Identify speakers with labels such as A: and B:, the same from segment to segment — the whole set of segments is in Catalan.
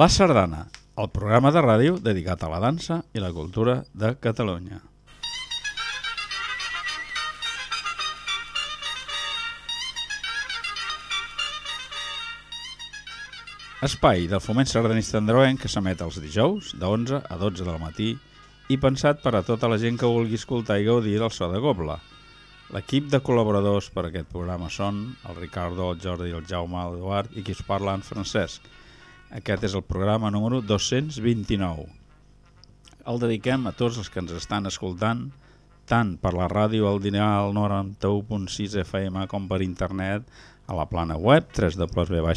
A: La Sardana, el programa de ràdio dedicat a la dansa i la cultura de Catalunya. Espai del foment sardanista androenc que s'emet els dijous de 11 a 12 del matí i pensat per a tota la gent que vulgui escoltar i gaudir del so de Gobla. L'equip de col·laboradors per a aquest programa són el Ricardo, el Jordi, el Jaume, l'Eduard i qui us parla en Francesc. Aquest és el programa número 229. El dediquem a tots els que ens estan escoltant, tant per la ràdio al dinar 91.6 FM com per internet a la plana web www.rtb-fm.com.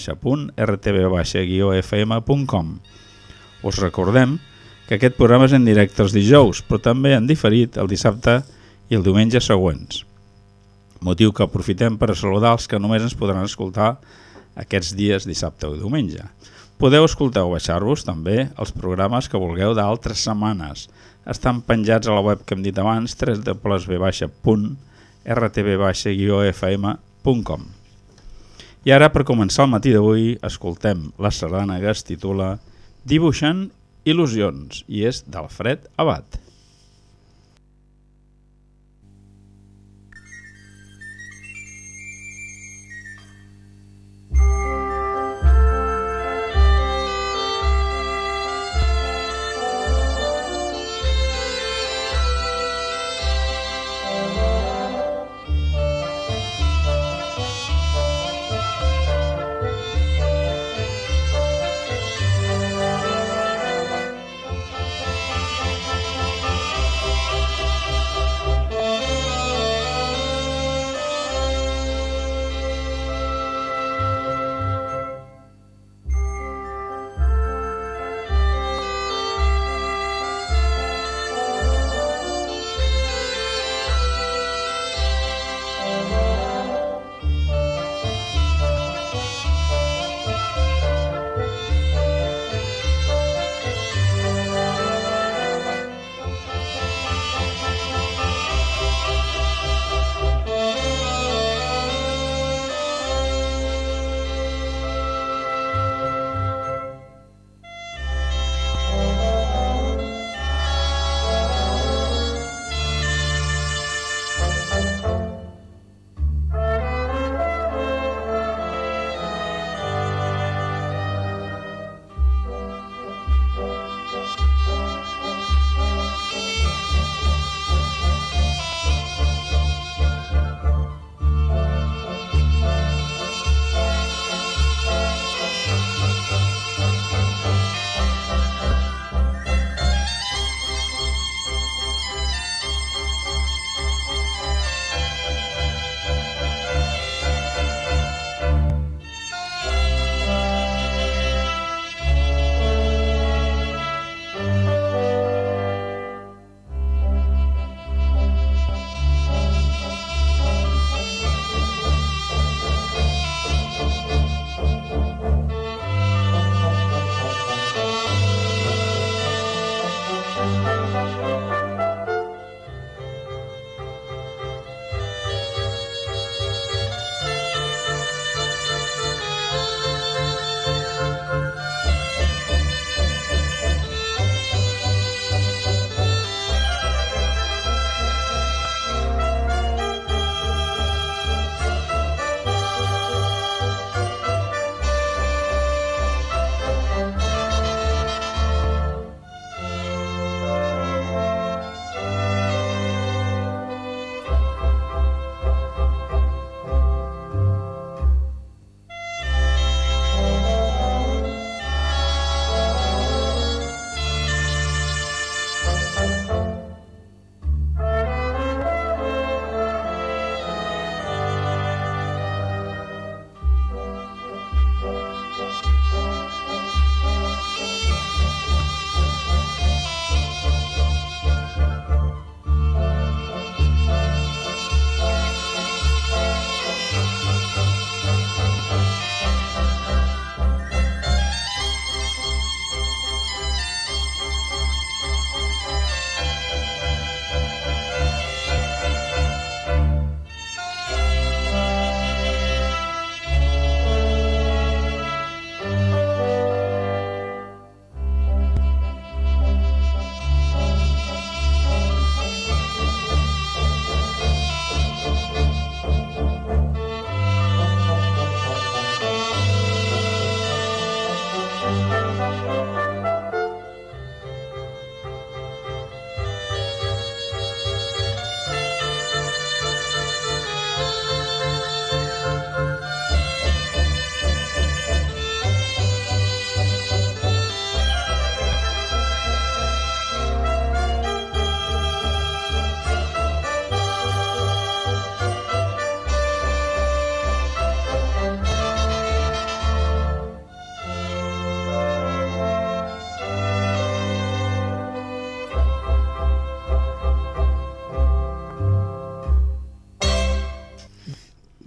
A: Us recordem que aquest programa és en directe els dijous, però també en diferit el dissabte i el diumenge següents. Motiu que aprofitem per saludar els que només ens podran escoltar aquests dies dissabte o diumenge. Podeu escoltar o baixar-vos també els programes que vulgueu d'altres setmanes. Estan penjats a la web que hem dit abans, www.rtb-fm.com. I ara, per començar el matí d'avui, escoltem la sardana que es titula Dibuixant il·lusions i és d'Alfred Abad.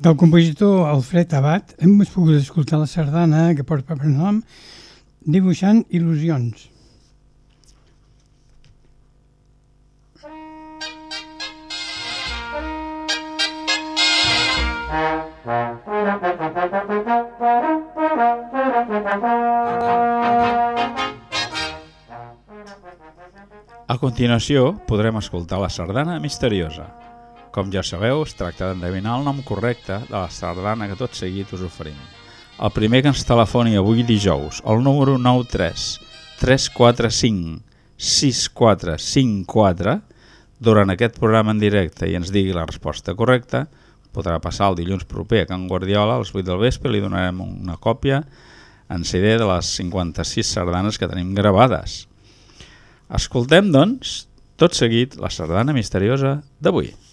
B: Del compositor Alfred Abad hem pogut escoltar la sardana que porta per nom Dibuixant il·lusions.
A: A continuació, podrem escoltar la sardana misteriosa. Com ja sabeu, es tracta d'endevinar el nom correcte de la sardana que tot seguit us oferim. El primer que ens telefoni avui dijous, el número 93 345 6454, durant aquest programa en directe i ens digui la resposta correcta, podrà passar el dilluns proper a Can Guardiola a les 8 del vespre li donarem una còpia en CD de les 56 sardanes que tenim gravades. Escoltem, doncs, tot seguit la sardana misteriosa d'avui.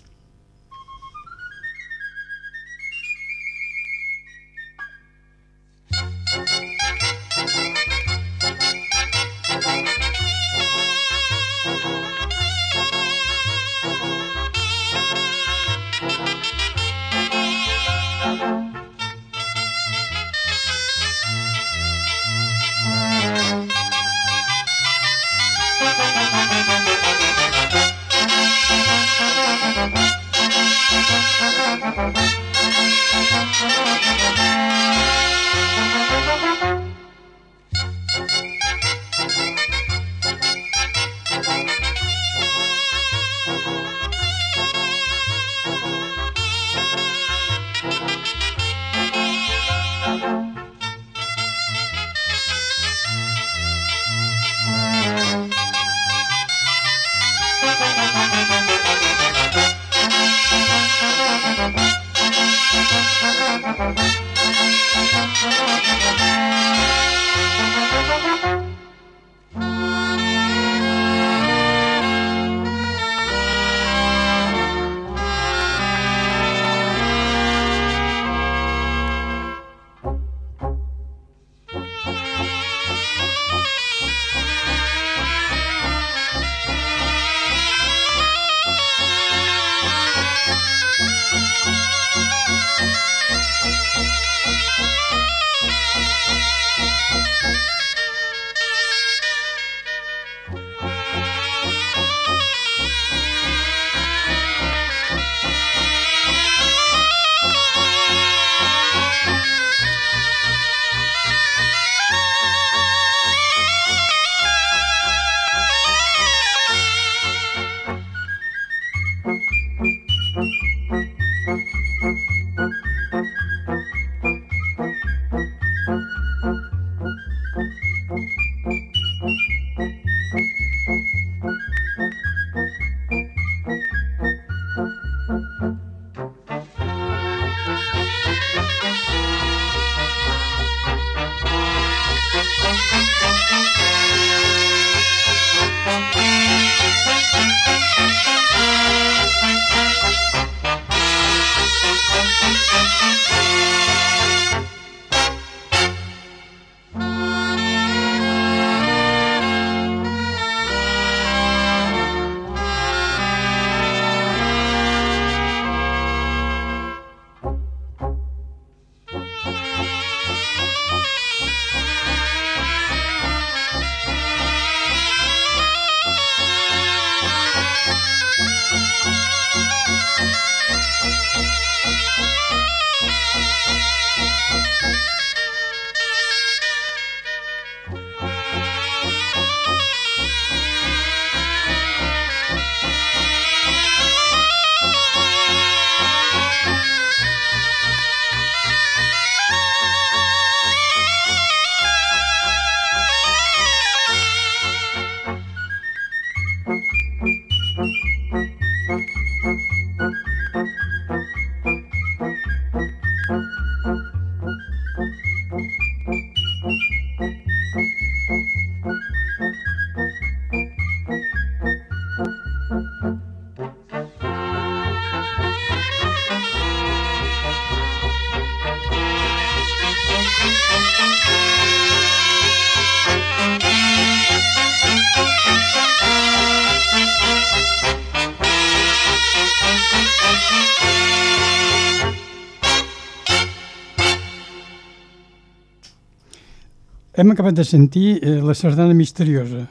B: Hem acabat de sentir eh, la sardana misteriosa.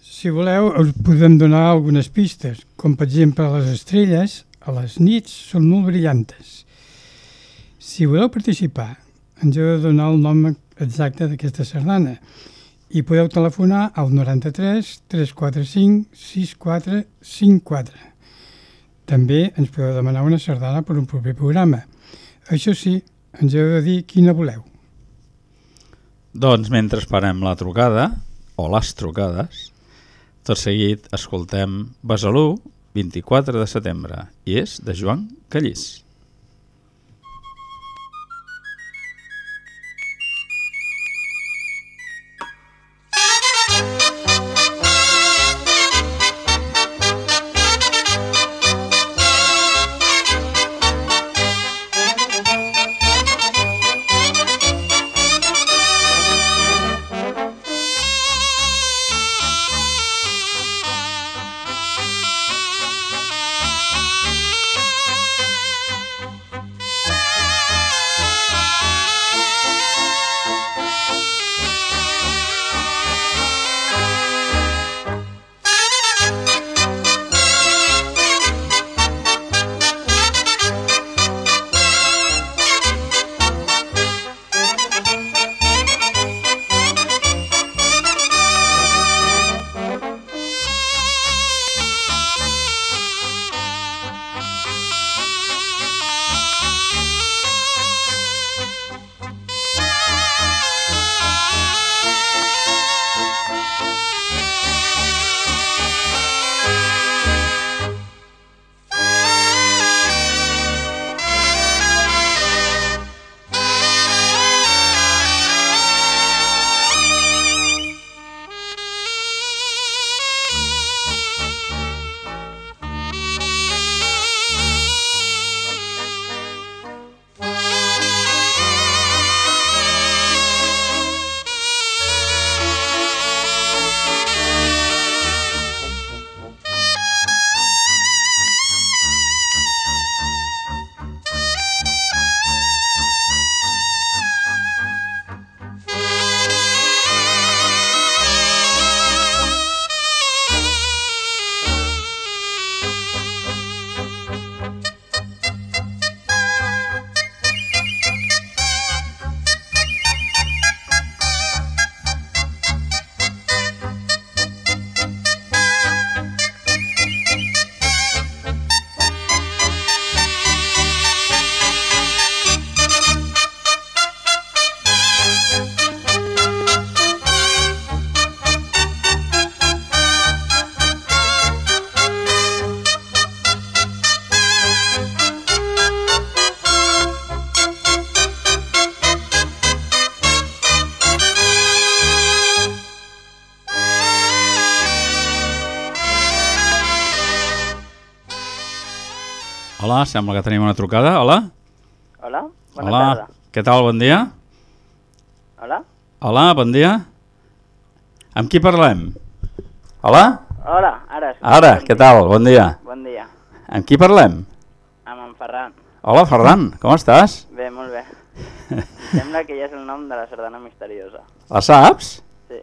B: Si voleu, us podem donar algunes pistes, com per exemple les estrelles a les nits són molt brillantes. Si voleu participar, ens heu de donar el nom exacte d'aquesta sardana i podeu telefonar al 93 345 6454. També ens podeu demanar una sardana per un proper programa. Això sí, ens heu de dir quina voleu.
A: Doncs mentre esperem la trucada, o les trucades, tot seguit escoltem Besalú, 24 de setembre, i és de Joan Callís. Sembla que tenim una trucada. Hola.
C: Hola, bona
A: Hola.
C: tarda.
A: Què tal? Bon dia.
C: Hola?
A: Hola, bon dia. Amb qui parlem? Hola?
C: Hola, ara sí.
A: Ara,
C: Bon
A: què
C: dia.
A: tal? Bon dia.
C: Bon dia.
A: Amb qui parlem?
C: Amb en Ferran.
A: Hola, Ferran, com estàs?
C: Bé, molt bé. Sembla que ja és el nom de la sardana misteriosa.
A: La saps?
C: Sí.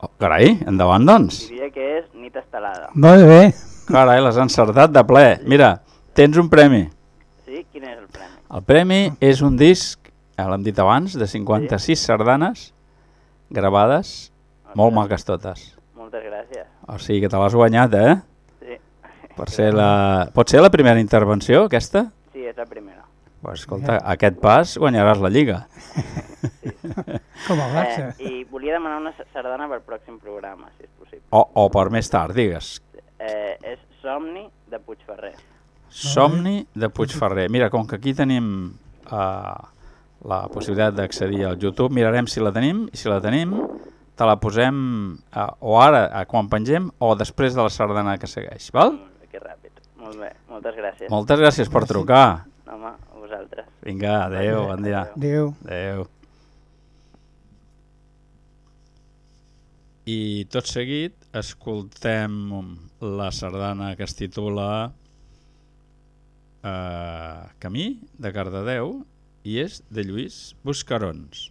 A: Oh, carai, endavant, doncs.
C: Diria que és Nit Estelada.
B: Molt bé.
A: Carai, l'has encertat de ple. Mira, tens un premi.
C: Sí? Quin és el premi?
A: El premi és un disc, ja l'hem dit abans, de 56 sardanes gravades, molt maques totes.
C: Moltes gràcies.
A: O sigui que te l'has guanyat, eh?
C: Sí.
A: Per ser la... Pot ser la primera intervenció, aquesta?
C: Sí, és la primera.
A: Pues, escolta, aquest pas guanyaràs la Lliga.
B: Com el Barça.
C: Eh, I volia demanar una sardana pel pròxim programa, si és possible.
A: O, o per més tard, digues.
C: Eh, és Somni de Puigferrer.
A: Somni de Puigferrer. Mira, com que aquí tenim uh, la possibilitat d'accedir al YouTube, mirarem si la tenim, i si la tenim te la posem uh, o ara, uh, quan pengem, o després de la sardana que segueix, val?
C: Molt bé, que ràpid. Molt bé, moltes gràcies.
A: Moltes gràcies per trucar.
C: Home, a vosaltres.
A: Vinga, adeu, bon dia.
B: Adéu.
A: Adeu. I tot seguit escoltem la sardana que es titula eh, Camí de Cardedeu i és de Lluís Buscarons.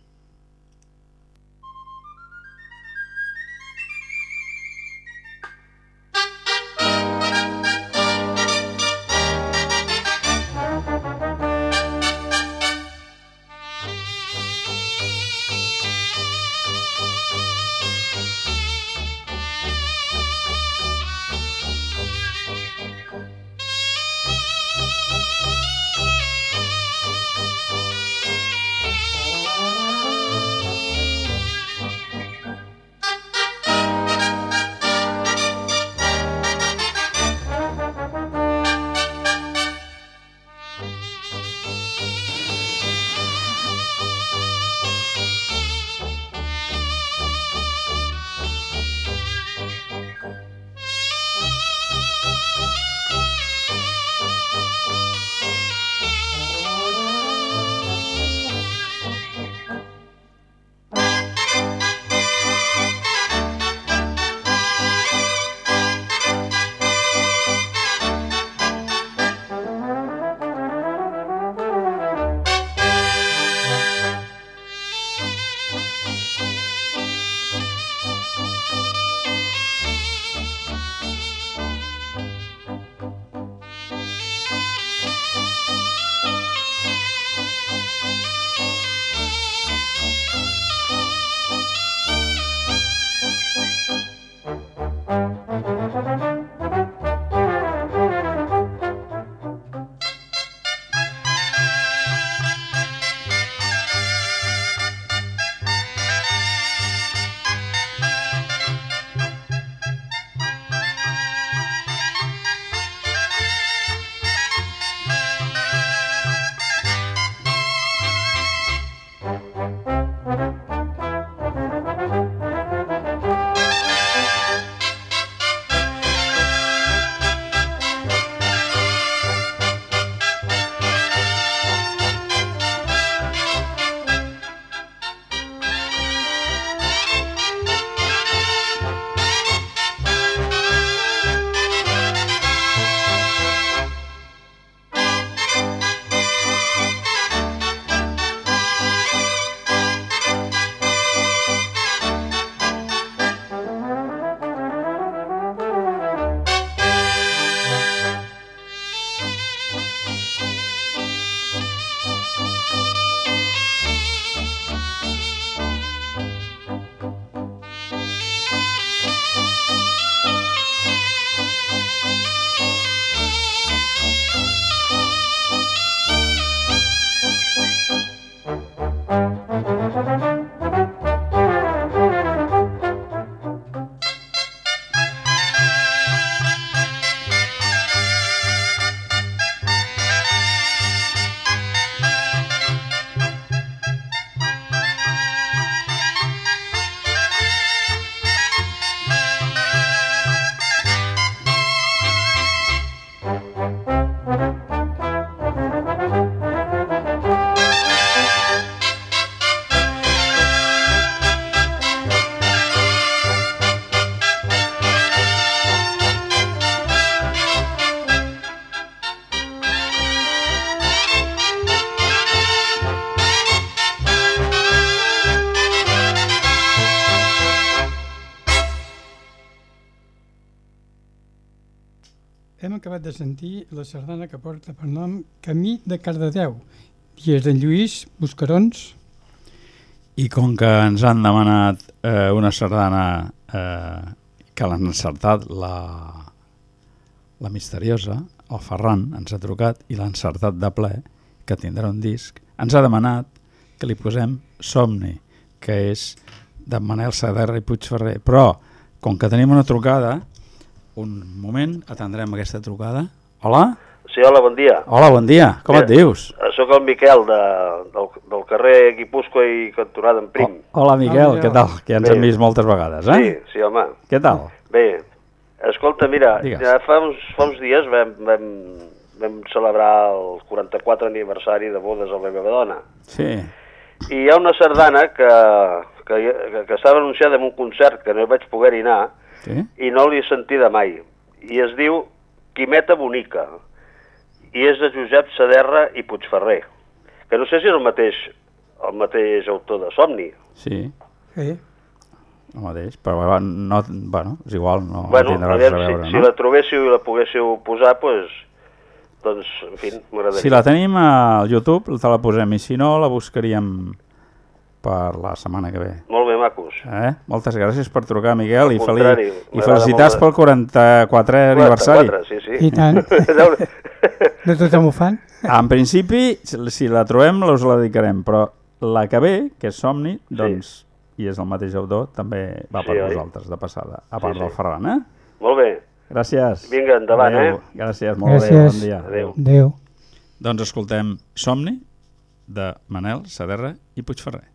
B: Acabat de sentir la sardana que porta per nom Camí de Cardedeu, i és d'en Lluís Buscarons.
A: I com que ens han demanat eh, una sardana eh, que l'han encertat la, la misteriosa, el Ferran ens ha trucat i l'ha encertat de ple, que tindrà un disc, ens ha demanat que li posem Somni, que és de Manel Saderra i Puigferrer. Però, com que tenim una trucada, un moment, atendrem aquesta trucada. Hola?
D: Sí, hola, bon dia.
A: Hola, bon dia. Com
D: Mira,
A: et dius?
D: Soc el Miquel de, del, del carrer Guipúscoa i cantonada en Prim.
A: Oh, hola, Miquel,
B: Hola,
A: què tal? Que ja ens
D: Bé.
A: hem vist moltes vegades, eh?
D: Sí, sí, home.
A: Què tal?
D: Bé, escolta, mira,
A: Digues.
D: ja fa uns, fa uns dies vam, vam, vam celebrar el 44 aniversari de bodes a la meva dona.
A: Sí.
D: I hi ha una sardana que, que, que, que estava anunciada en un concert que no hi vaig poder-hi anar
A: Sí?
D: i no l'he sentida mai. I es diu Quimeta Bonica. I és de Josep Saderra i Puigferrer. Que no sé si és el mateix, el mateix autor de Somni.
A: Sí,
B: Sí.
A: el mateix, però no, bueno, és igual, no
D: bueno,
A: tindrà res a veure,
D: si, si
A: no?
D: la trobéssiu i la poguéssiu posar, pues, doncs, en fi, m'agradaria.
A: Si la tenim al YouTube, te la posem, i si no, la buscaríem per la setmana que ve.
D: Molt bé, macos.
A: Eh? Moltes gràcies per trucar, Miquel, i,
D: Al contrari,
A: i felicitats
D: molt.
A: pel 44è aniversari.
D: 44, sí, sí.
B: I tant. De tothom ho fan?
A: En principi, si la trobem, us la dedicarem, però la que ve, que és Somni, doncs, i és el mateix autor, també va
D: Sí,
A: per
D: oi?
A: vosaltres, de passada, a part
D: Sí, sí.
A: del Ferran, eh?
D: Molt bé.
A: Gràcies.
D: Vinga, endavant,
A: Adéu.
D: eh?
A: Gràcies, molt bé,
B: Gràcies.
A: bon dia.
D: Adéu.
B: Adéu.
A: Doncs escoltem Somni, de Manel Saderra i Puigferrer.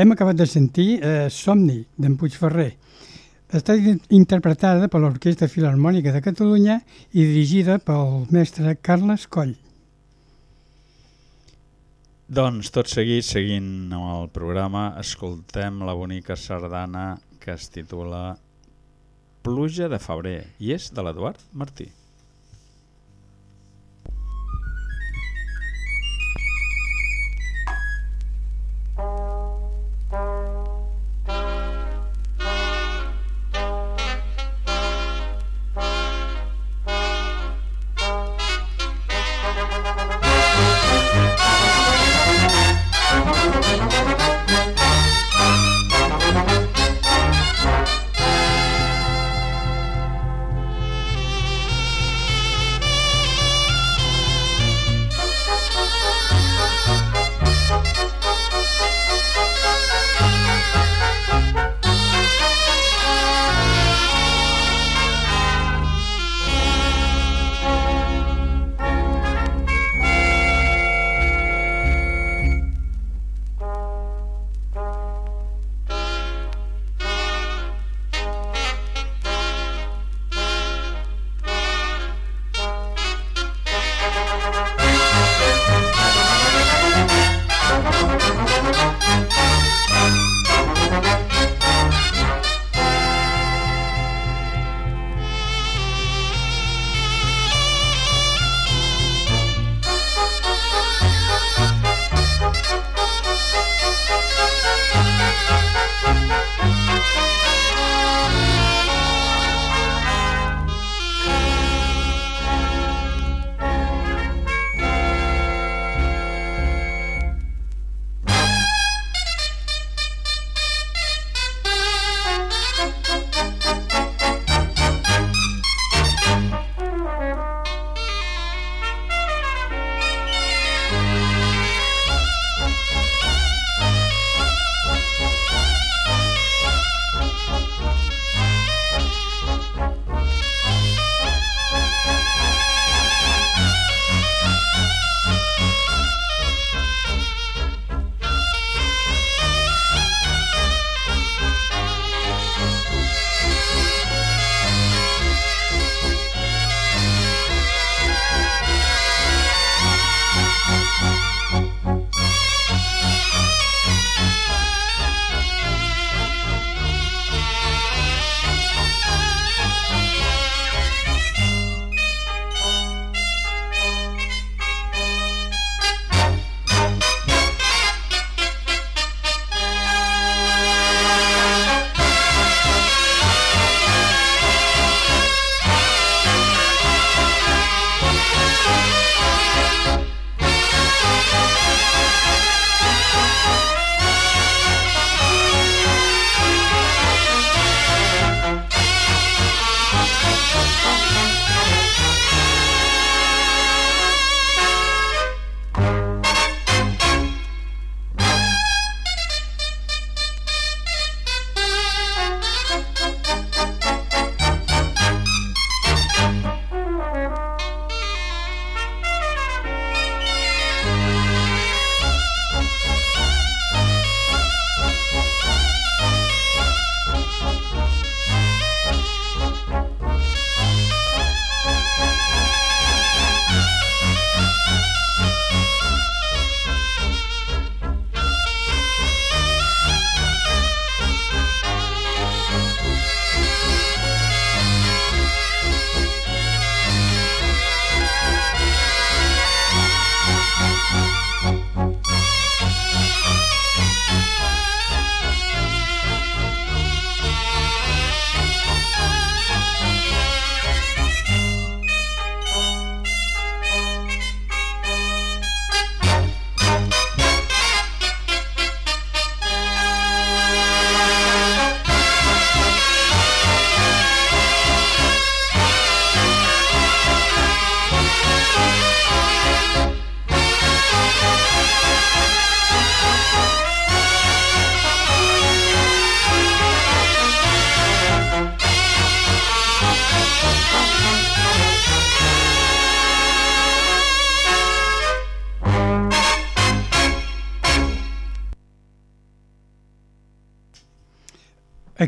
B: Hem acabat de sentir eh, Somni, d'en Puigferrer. Està in- interpretada per l'Orquestra Filarmònica de Catalunya i dirigida pel mestre Carles Coll.
A: Doncs tot seguit, seguint amb el programa, escoltem la bonica sardana que es titula Pluja de febrer i és de l'Eduard Martí.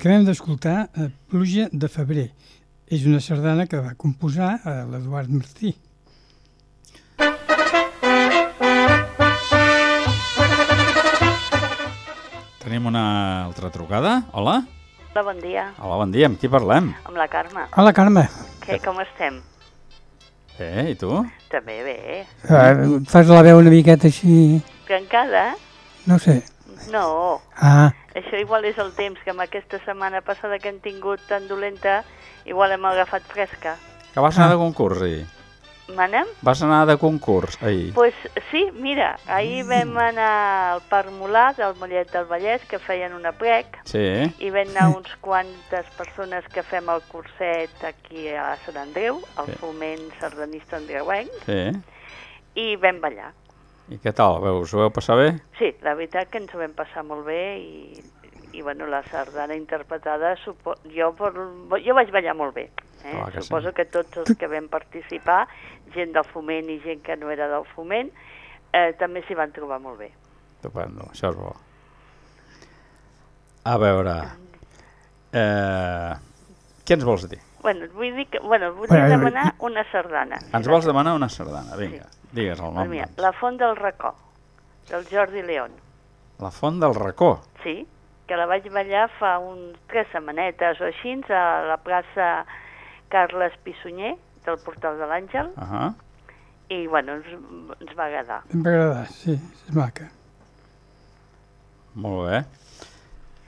B: Acabem d'escoltar eh, Pluja de febrer. És una sardana que va composar eh, l'Eduard Martí.
A: Tenim una altra trucada. Hola?
E: Hola, bon dia.
A: Hola, bon dia. Amb qui parlem?
E: Amb la Carme.
B: Hola, Carme.
E: Què, com estem?
A: Bé, i tu?
E: També bé.
B: Eh, fas la veu una miqueta així...
E: Trencada?
B: No sé.
E: No.
B: Ah,
E: Això igual és el temps que amb aquesta setmana passada que hem tingut tan dolenta, igual hem agafat fresca.
A: Que vas anar de concurs ahir?
E: Manem?
A: Vas anar de concurs ahir?
E: Pues sí, mira, ahir vam anar al Parc Molà del Mollet del Vallès, que feien una plec,
A: Sí.
E: i vam anar uns quantes persones que fem el curset aquí a Sant Andreu, al
A: Sí.
E: foment sardanista andreuenc,
A: Sí.
E: i vam ballar.
A: I què tal? Veu, us ho vau passar bé?
E: Sí, la veritat que ens ho vam passar molt bé i, i bueno, la sardana interpretada, supo... jo, per... jo vaig ballar molt bé. Eh?
A: Clar que sí.
E: Suposo que tots els que vam participar, gent del foment i gent que no era del foment, eh, també s'hi van trobar molt bé.
A: Estupendo, això és bo. A veure... Eh, què ens vols dir?
E: Bueno, vull dir que, bueno, vull
B: Bueno,
E: demanar una sardana.
A: Ens vols demanar una sardana? Vinga, digues el
E: Doncs
A: nom.
E: mira,
A: doncs.
E: La Font del Racó, del Jordi León.
A: La Font del Racó.
E: Sí, que la vaig ballar fa uns tres setmanetes o així a la plaça Carles Pissunyer del Portal de l'Àngel
A: Uh -huh.
E: i bueno, ens, ens va agradar.
B: em va agradar, sí, és maca.
A: Molt bé.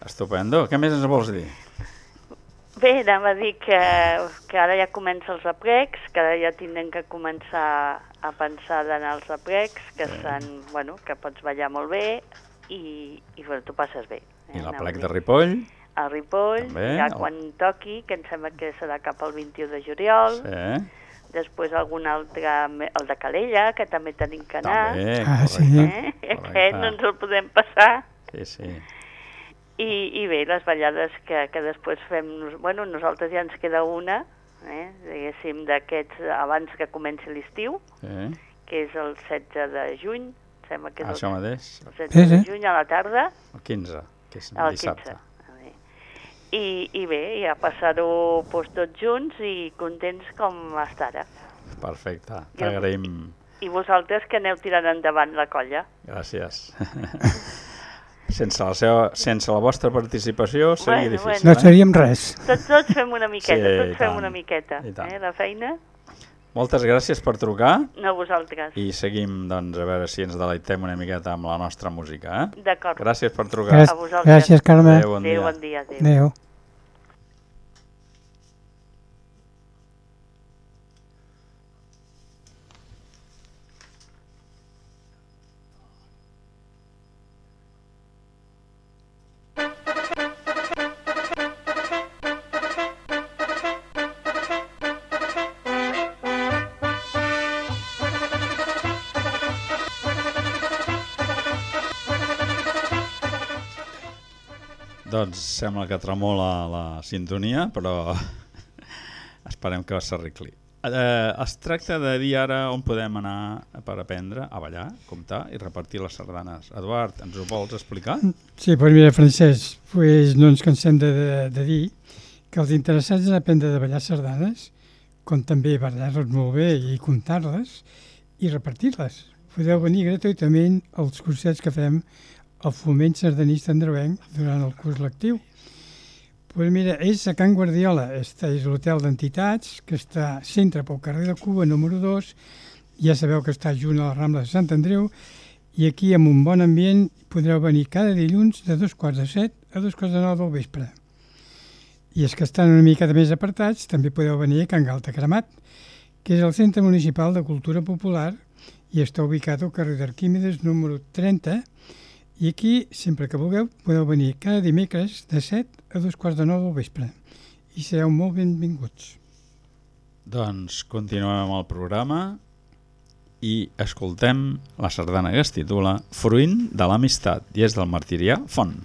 A: Estupendo. Què més ens vols dir?
E: Bé, anava a dir que, que ara ja comença els aplecs, que ara ja tindrem que començar a pensar d'anar als aplecs, que, estan, bueno, que pots ballar molt bé i, i bueno, tu passes bé.
A: I la
E: Anava a
A: plec
E: dir.
A: de Ripoll?
E: A Ripoll,
A: També,
E: ja
A: el-
E: quan toqui, que em sembla que serà cap al 21 de juliol,
A: Sí.
E: després algun altre, el de Calella, que també tenim que anar.
A: També,
B: Ah, sí.
A: correcte.
E: Eh?
A: Correcte.
E: Aquest no ens el podem passar.
A: Sí, sí.
E: I, i bé, les ballades que, que després fem, bueno, nosaltres ja ens queda una, eh, diguéssim, d'aquests abans que comenci l'estiu,
A: sí.
E: que és el 16 de juny, em sembla que és
A: Això
E: el,
A: mateix.
E: el 16
B: Sí,
E: de
B: sí.
E: juny a la tarda,
A: El 15, que és
E: el
A: dissabte.
E: 15. A veure. I, I bé, ja passar-ho doncs, tots junts i contents com està ara.
A: Perfecte. T'agraïm.
E: I vosaltres que aneu tirant endavant la colla.
A: Gràcies. sense, la seva, sense la vostra participació seria
E: Bueno,
A: difícil.
B: No
A: eh?
B: seríem res.
E: Tots, tots fem una miqueta,
A: Sí,
E: tots fem una miqueta. Eh, la feina,
A: Moltes gràcies per trucar
E: no vosaltres.
A: i seguim doncs, a veure si ens deleitem una miqueta amb la nostra música. Eh?
E: D'acord.
A: Gràcies per trucar.
B: Gràcies,
E: A vosaltres.
B: gràcies Carme.
A: Adéu, bon dia.
E: Adéu, bon dia. Adéu.
B: Adéu.
A: Doncs sembla que tremola la sintonia, però esperem que s'arregli. Eh, es tracta de dir ara on podem anar per aprendre a ballar, comptar i repartir les sardanes. Eduard, ens ho vols explicar?
B: Sí, pues mira, Francesc, pues no ens cansem de, de, de dir que els interessats en aprendre de ballar sardanes, com també ballar-les molt bé i comptar-les i repartir-les. Podeu venir gratuïtament als cursets que fem al Foment Sardanista Andreuenc durant el curs lectiu. Pues mira, és a Can Guardiola, este és l'hotel d'entitats, que està centre pel carrer de Cuba, número 2, ja sabeu que està junt a la Rambla de Sant Andreu, i aquí amb un bon ambient podreu venir cada dilluns de dos quarts de set a dos quarts de nou del vespre. I els que estan una mica més apartats també podeu venir a Can Galta Cremat, que és el Centre Municipal de Cultura Popular i està ubicat al carrer d'Arquímedes número 30 i aquí, sempre que vulgueu, podeu venir cada dimecres de 7 a dos quarts de nou del vespre i sereu molt benvinguts.
A: Doncs continuem amb el programa i escoltem la sardana que es titula Fruint de l'amistat i és del Martirià Font.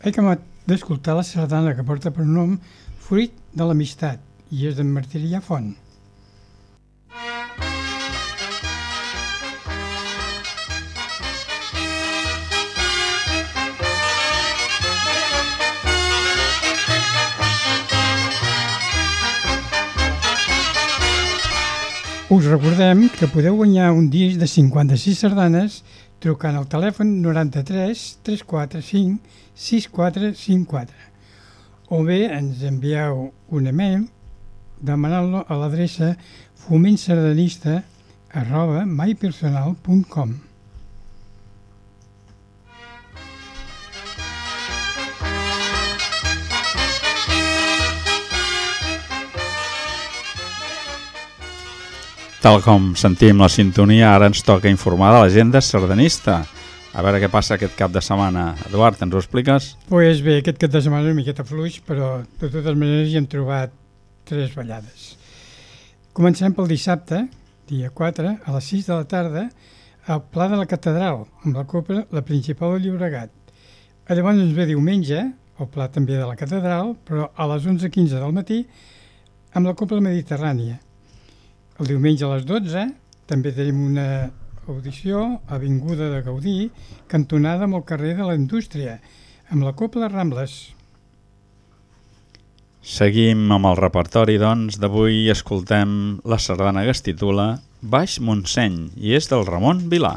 B: He acabat d'escoltar la sardana que porta per nom Fruit de l'amistat i és d'en Martirià Font. Us recordem que podeu guanyar un disc de 56 sardanes trucant al telèfon 93 345 6454 o bé ens envieu un email demanant-lo a l'adreça fomentsardanista arroba mypersonal.com
A: Tal com sentim la sintonia, ara ens toca informar de l'agenda sardanista. A veure què passa aquest cap de setmana. Eduard, ens ho expliques?
B: Pues bé, aquest cap de setmana una miqueta fluix, però de totes maneres hi hem trobat tres ballades. Comencem pel dissabte, dia 4, a les 6 de la tarda, al Pla de la Catedral, amb la Copla, la principal de Llobregat. A llavors ens ve diumenge, al Pla també de la Catedral, però a les 11.15 del matí, amb la Copla Mediterrània. El diumenge a les 12 també tenim una audició Avinguda de Gaudí, cantonada amb el carrer de la Indústria, amb la Copla Rambles.
A: Seguim amb el repertori, doncs. D'avui escoltem la sardana que es titula Baix Montseny i és del Ramon Vilà.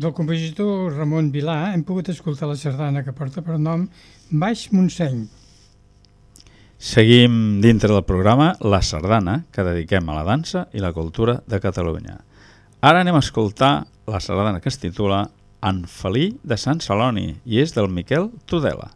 B: Del compositor Ramon Vilà hem pogut escoltar la sardana que porta per nom Baix Montseny.
A: Seguim dintre del programa La Sardana, que dediquem a la dansa i la cultura de Catalunya. Ara anem a escoltar la sardana que es titula En Felí de Sant Celoni i és del Miquel Tudela.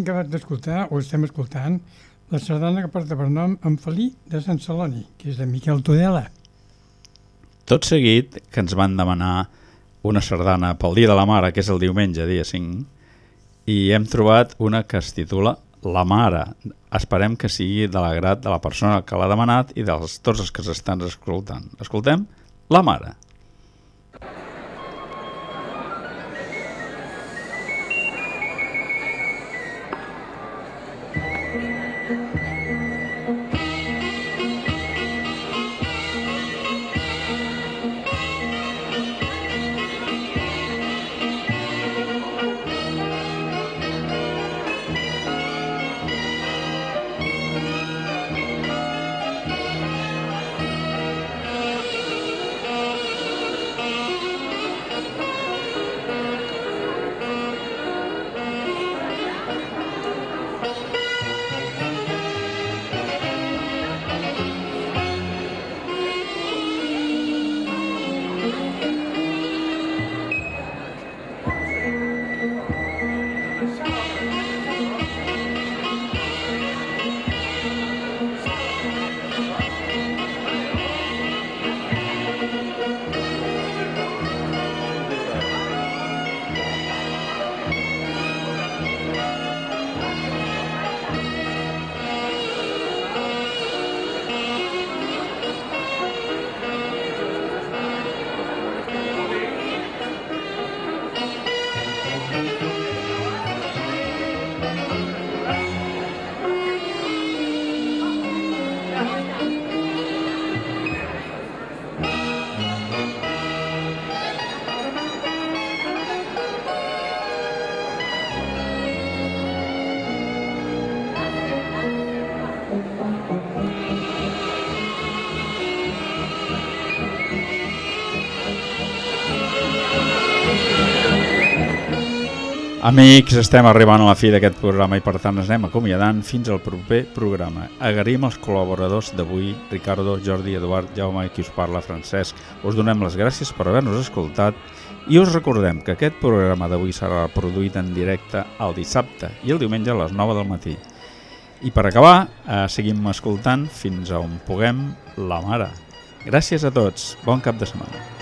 B: Hem acabat d'escoltar, o estem escoltant, la sardana que porta per nom en Felí de Sant Celoni, que és de Miquel Tudela.
A: Tot seguit, que ens van demanar una sardana pel Dia de la Mare, que és el diumenge, dia 5, i hem trobat una que es titula La Mare. Esperem que sigui de l'agrat de la persona que l'ha demanat i dels tots els que s'estan escoltant. Escoltem La Mare. Amics, estem arribant a la fi d'aquest programa i per tant ens anem acomiadant fins al proper programa. Agraïm els col·laboradors d'avui, Ricardo, Jordi, Eduard, Jaume i qui us parla, Francesc. Us donem les gràcies per haver-nos escoltat i us recordem que aquest programa d'avui serà produït en directe el dissabte i el diumenge a les 9 del matí. I per acabar, eh, seguim escoltant fins a on puguem la mare. Gràcies a tots, bon cap de setmana.